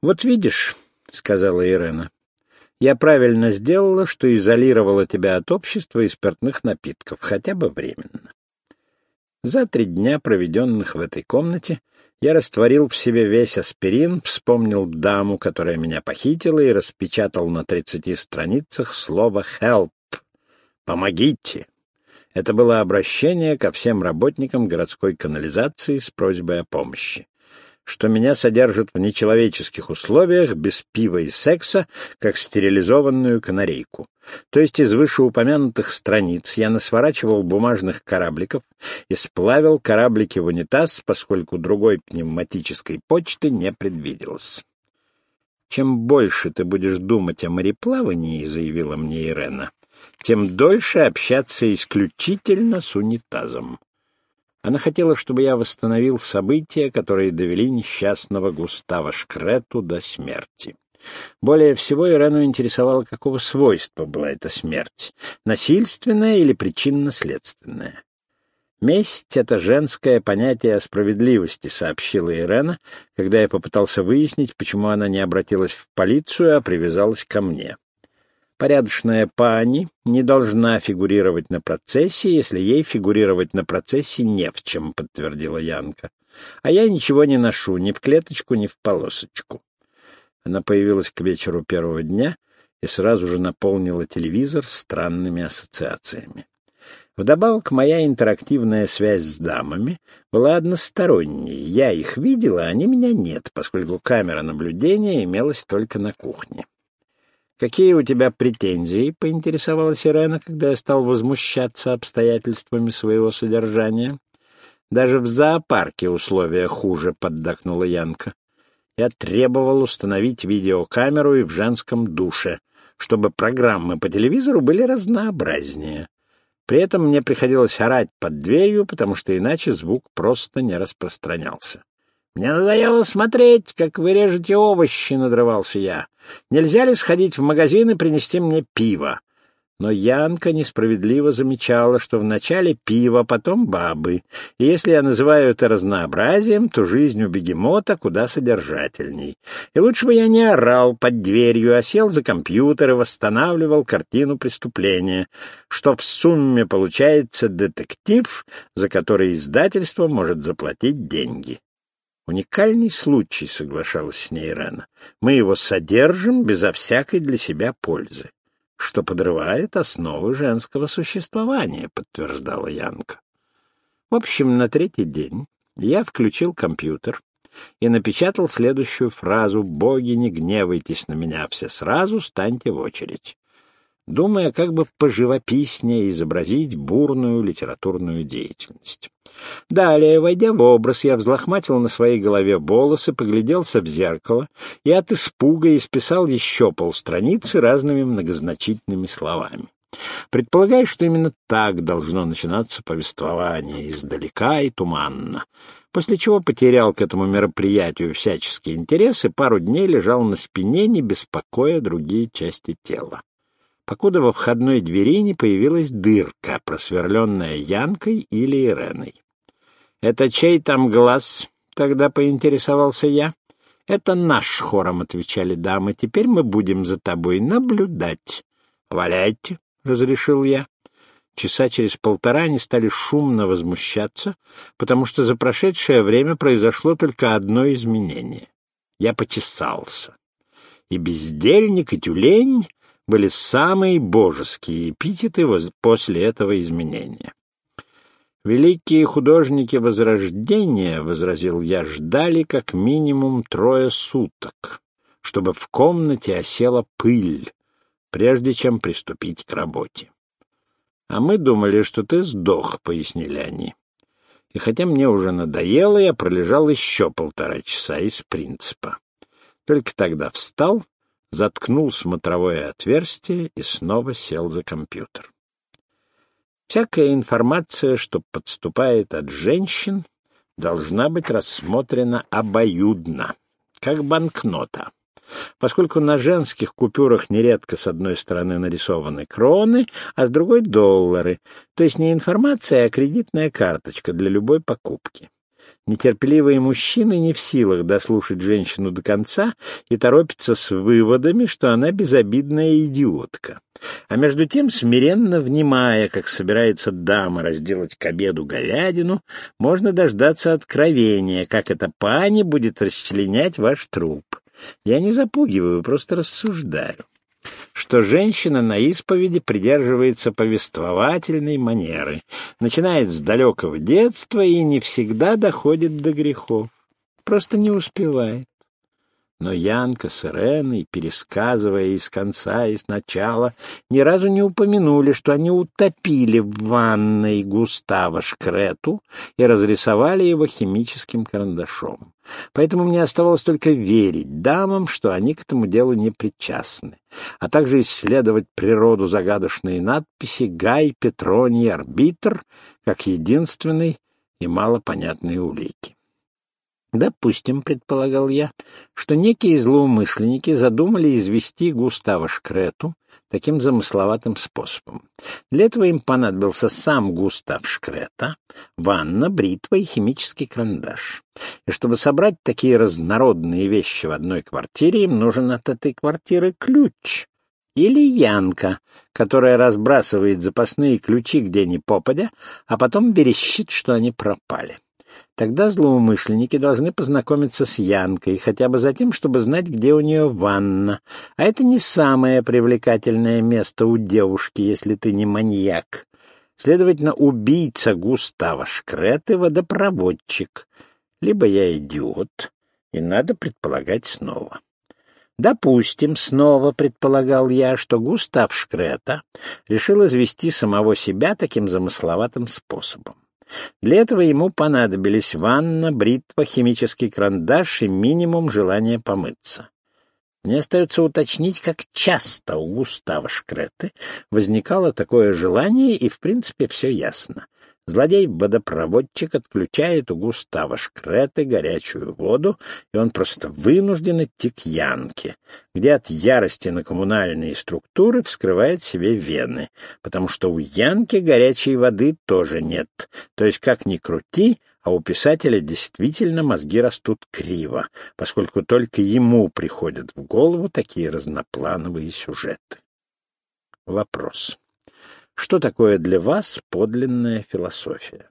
«Вот видишь», — сказала Ирена, — «я правильно сделала, что изолировала тебя от общества и спиртных напитков, хотя бы временно». За три дня, проведенных в этой комнате, я растворил в себе весь аспирин, вспомнил даму, которая меня похитила, и распечатал на тридцати страницах слово «help» — «помогите». Это было обращение ко всем работникам городской канализации с просьбой о помощи что меня содержат в нечеловеческих условиях, без пива и секса, как стерилизованную канарейку. То есть из вышеупомянутых страниц я насворачивал бумажных корабликов и сплавил кораблики в унитаз, поскольку другой пневматической почты не предвиделось. «Чем больше ты будешь думать о мореплавании, — заявила мне Ирена, — тем дольше общаться исключительно с унитазом. Она хотела, чтобы я восстановил события, которые довели несчастного Густава Шкрету до смерти. Более всего Ирену интересовало, какого свойства была эта смерть — насильственная или причинно-следственная. «Месть — это женское понятие о справедливости», — сообщила Ирена, когда я попытался выяснить, почему она не обратилась в полицию, а привязалась ко мне. Порядочная пани не должна фигурировать на процессе, если ей фигурировать на процессе не в чем, — подтвердила Янка. А я ничего не ношу, ни в клеточку, ни в полосочку. Она появилась к вечеру первого дня и сразу же наполнила телевизор странными ассоциациями. Вдобавок, моя интерактивная связь с дамами была односторонней. Я их видела, а они меня нет, поскольку камера наблюдения имелась только на кухне. «Какие у тебя претензии?» — поинтересовалась Ирена, когда я стал возмущаться обстоятельствами своего содержания. «Даже в зоопарке условия хуже», — поддакнула Янка. «Я требовал установить видеокамеру и в женском душе, чтобы программы по телевизору были разнообразнее. При этом мне приходилось орать под дверью, потому что иначе звук просто не распространялся. «Мне надоело смотреть, как вы режете овощи», — надрывался я. «Нельзя ли сходить в магазин и принести мне пиво?» Но Янка несправедливо замечала, что вначале пиво, потом бабы. И если я называю это разнообразием, то жизнь у бегемота куда содержательней. И лучше бы я не орал под дверью, а сел за компьютер и восстанавливал картину преступления, что в сумме получается детектив, за который издательство может заплатить деньги. Уникальный случай, соглашалась с ней Рена. Мы его содержим безо всякой для себя пользы, что подрывает основы женского существования, подтверждала Янка. В общем, на третий день я включил компьютер и напечатал следующую фразу «Боги, не гневайтесь на меня все сразу, станьте в очередь», думая, как бы поживописнее изобразить бурную литературную деятельность. Далее, войдя в образ, я взлохматил на своей голове волосы, погляделся в зеркало и от испуга исписал еще полстраницы разными многозначительными словами. Предполагаю, что именно так должно начинаться повествование, издалека и туманно. После чего потерял к этому мероприятию всяческий интерес и пару дней лежал на спине, не беспокоя другие части тела покуда во входной двери не появилась дырка, просверленная Янкой или Иреной. «Это чей там глаз?» — тогда поинтересовался я. «Это наш хором», — отвечали дамы. «Теперь мы будем за тобой наблюдать». «Валяйте», — разрешил я. Часа через полтора они стали шумно возмущаться, потому что за прошедшее время произошло только одно изменение. Я почесался. И бездельник, и тюлень были самые божеские эпитеты после этого изменения. Великие художники Возрождения, — возразил я, — ждали как минимум трое суток, чтобы в комнате осела пыль, прежде чем приступить к работе. — А мы думали, что ты сдох, — пояснили они. И хотя мне уже надоело, я пролежал еще полтора часа из принципа. Только тогда встал, заткнул смотровое отверстие и снова сел за компьютер. Всякая информация, что подступает от женщин, должна быть рассмотрена обоюдно, как банкнота. Поскольку на женских купюрах нередко с одной стороны нарисованы кроны, а с другой — доллары, то есть не информация, а кредитная карточка для любой покупки. Нетерпеливые мужчины не в силах дослушать женщину до конца и торопятся с выводами, что она безобидная идиотка. А между тем, смиренно внимая, как собирается дама разделать к обеду говядину, можно дождаться откровения, как эта пани будет расчленять ваш труп. Я не запугиваю, просто рассуждаю что женщина на исповеди придерживается повествовательной манеры, начинает с далекого детства и не всегда доходит до грехов, просто не успевает. Но Янка с Иреной, пересказывая из конца и сначала, ни разу не упомянули, что они утопили в ванной Густава Шкрету и разрисовали его химическим карандашом. Поэтому мне оставалось только верить дамам, что они к этому делу не причастны, а также исследовать природу загадочной надписи «Гай Петроний Арбитр» как единственной и малопонятной улики. Допустим, предполагал я, что некие злоумышленники задумали извести Густава Шкрету таким замысловатым способом. Для этого им понадобился сам Густав Шкрета, ванна, бритва и химический карандаш. И чтобы собрать такие разнородные вещи в одной квартире, им нужен от этой квартиры ключ. Или Янка, которая разбрасывает запасные ключи где ни попадя, а потом верещит, что они пропали. Тогда злоумышленники должны познакомиться с Янкой, хотя бы за тем, чтобы знать, где у нее ванна. А это не самое привлекательное место у девушки, если ты не маньяк. Следовательно, убийца Густава Шкреты — водопроводчик. Либо я идиот, и надо предполагать снова. Допустим, снова предполагал я, что Густав Шкрета решил извести самого себя таким замысловатым способом. Для этого ему понадобились ванна, бритва, химический карандаш и минимум желания помыться. Мне остается уточнить, как часто у Густава Шкреты возникало такое желание, и, в принципе, все ясно. Злодей-водопроводчик отключает у Густава Шкреты горячую воду, и он просто вынужден идти к Янке, где от ярости на коммунальные структуры вскрывает себе вены, потому что у Янки горячей воды тоже нет. То есть, как ни крути, а у писателя действительно мозги растут криво, поскольку только ему приходят в голову такие разноплановые сюжеты. Вопрос. Что такое для вас подлинная философия?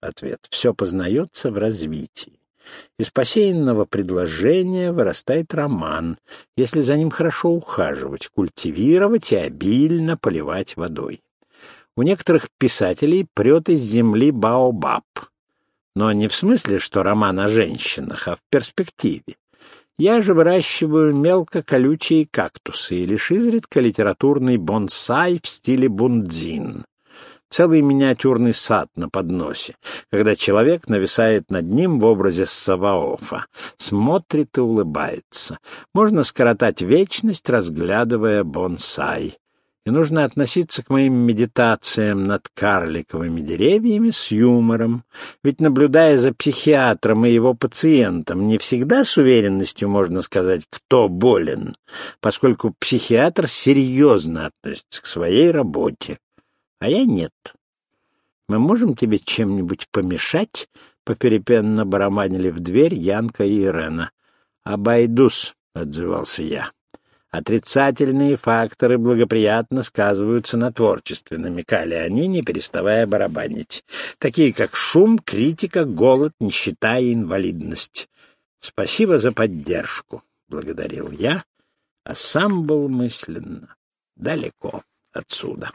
Ответ. Все познается в развитии. Из посеянного предложения вырастает роман, если за ним хорошо ухаживать, культивировать и обильно поливать водой. У некоторых писателей прет из земли баобаб. Но не в смысле, что роман о женщинах, а в перспективе. Я же выращиваю мелкоколючие кактусы и лишь изредка литературный бонсай в стиле бундзин. Целый миниатюрный сад на подносе, когда человек нависает над ним в образе Саваофа, смотрит и улыбается. Можно скоротать вечность, разглядывая бонсай и нужно относиться к моим медитациям над карликовыми деревьями с юмором, ведь, наблюдая за психиатром и его пациентом, не всегда с уверенностью можно сказать, кто болен, поскольку психиатр серьезно относится к своей работе, а я нет. Мы можем тебе чем-нибудь помешать? Поперепенно барабанили в дверь Янка и Ирена. «Обойдусь», — отзывался я. Отрицательные факторы благоприятно сказываются на творчестве, намекали они, не переставая барабанить, такие как шум, критика, голод, нищета и инвалидность. «Спасибо за поддержку», — благодарил я, а сам был мысленно далеко отсюда.